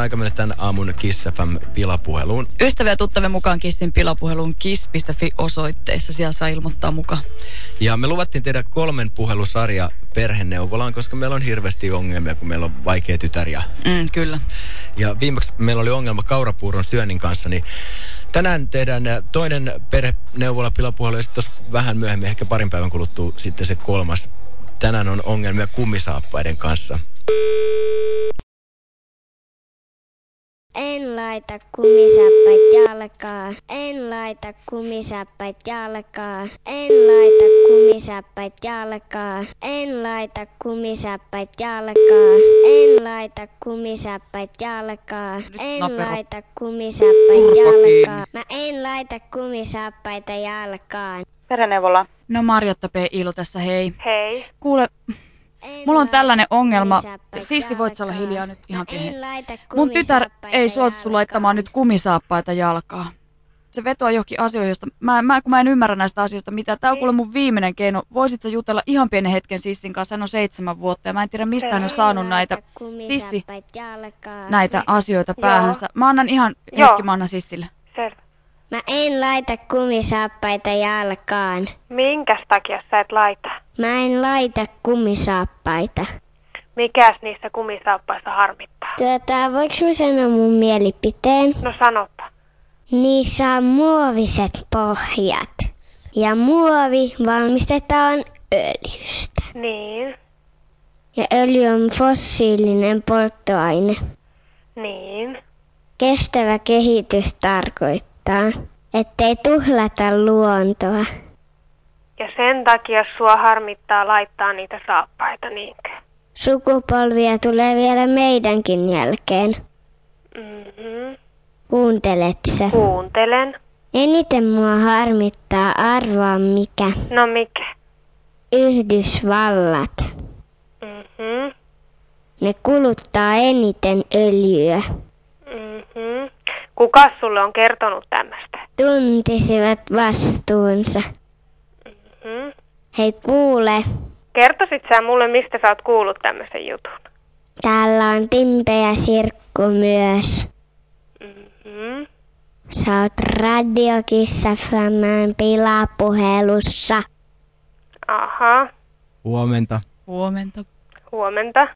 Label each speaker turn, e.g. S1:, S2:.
S1: aika mennä tämän aamun Kiss FM pilapuheluun.
S2: Ystäviä tuttavien mukaan Kissin pilapuheluun kiss.fi osoitteessa. Siellä saa ilmoittaa mukaan.
S1: Ja me luvattiin tehdä kolmen puhelusarja perheneuvolaan, koska meillä on hirveästi ongelmia, kun meillä on vaikea tytär. Ja,
S2: Mm, kyllä.
S1: ja viimeksi meillä oli ongelma kaurapuuron syönnin kanssa, niin tänään tehdään äh, toinen perheneuvola pilapuhelu ja sitten vähän myöhemmin, ehkä parin päivän kuluttua sitten se kolmas. Tänään on ongelmia kummisaappaiden kanssa.
S3: En laita kumisappait jalkaan. En laita kumisappait jalkaan. En laita kumisappait jalkaan. En laita kumisappait jalkaan. En laita kumisappait jalkaan. En laita
S2: kiinni.
S3: jalkaan. Mä en laita kumisappaita jalkaan.
S4: Perheneuvola.
S2: No Marjotta P. Iilo tässä, hei.
S4: Hei.
S2: Kuule, Mulla on tällainen ongelma. Sissi, voit olla hiljaa nyt ihan pieni.
S3: en laita
S2: mun tytär ei suostu laittamaan nyt kumisaappaita jalkaa. Se vetoaa johonkin asioihin, joista mä, mä, kun mä en ymmärrä näistä asioista mitä. Tää on kuule mun viimeinen keino. Voisit sä jutella ihan pienen hetken Sissin kanssa? Hän on seitsemän vuotta ja mä en tiedä mistä hän on saanut näitä, Sissi, näitä asioita päähänsä. Mä annan ihan hetki, mä annan Sissille.
S4: Selvä.
S3: Mä en laita kumisaappaita jalkaan.
S4: Minkäs takia sä et laita?
S3: Mä en laita kumisaappaita.
S4: Mikäs niissä kumisaappaissa harmittaa?
S3: Tuota, voiko mä sanoa mun mielipiteen?
S4: No sanoppa.
S3: Niissä on muoviset pohjat. Ja muovi valmistetaan öljystä.
S4: Niin,
S3: Ja öljy on fossiilinen polttoaine.
S4: niin.
S3: Kestävä kehitys tarkoittaa, ettei tuhlata luontoa.
S4: Ja sen takia sua harmittaa laittaa niitä saappaita, niinkö?
S3: Sukupolvia tulee vielä meidänkin jälkeen.
S4: Mhm.
S3: Kuuntelet sä?
S4: Kuuntelen.
S3: Eniten mua harmittaa arvaa mikä.
S4: No mikä?
S3: Yhdysvallat.
S4: Mhm.
S3: Ne kuluttaa eniten öljyä.
S4: Mhm. Kuka sulle on kertonut tämmöistä?
S3: Tuntisivat vastuunsa.
S4: Mhm.
S3: Hei kuule,
S4: Kertoisit sä mulle, mistä sä oot kuullut tämmöisen jutun?
S3: täällä on Timpe ja Sirkku myös.
S4: Mhm.
S3: Sä oot radiokissa Flaman pilapuhelussa.
S4: Aha.
S1: Huomenta.
S2: Huomenta.
S4: Huomenta.